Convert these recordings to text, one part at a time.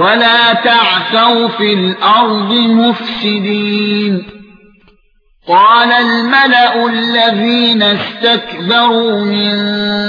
ولا تعثوا في الأرض مفسدين قال الملأ الذين استكبروا من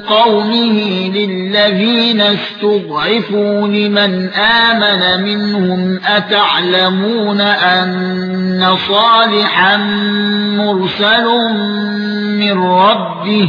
قومه للذين استضعفوا لمن آمن منهم أتعلمون أن صالحا مرسل من ربه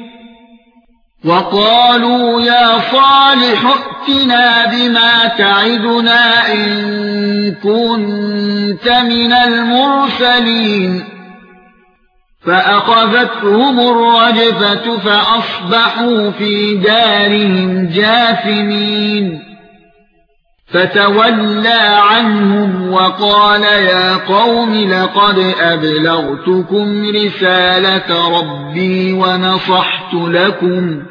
وقالوا يا صالح ائتنا بما تعدنا إن كنت من المرسلين. فأخذتهم الرجفة فأصبحوا في دارهم جاثمين. فتولى عنهم وقال يا قوم لقد أبلغتكم رسالة ربي ونصحت لكم.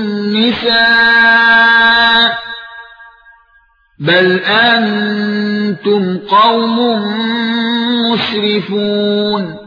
النساء بل أنتم قوم مسرفون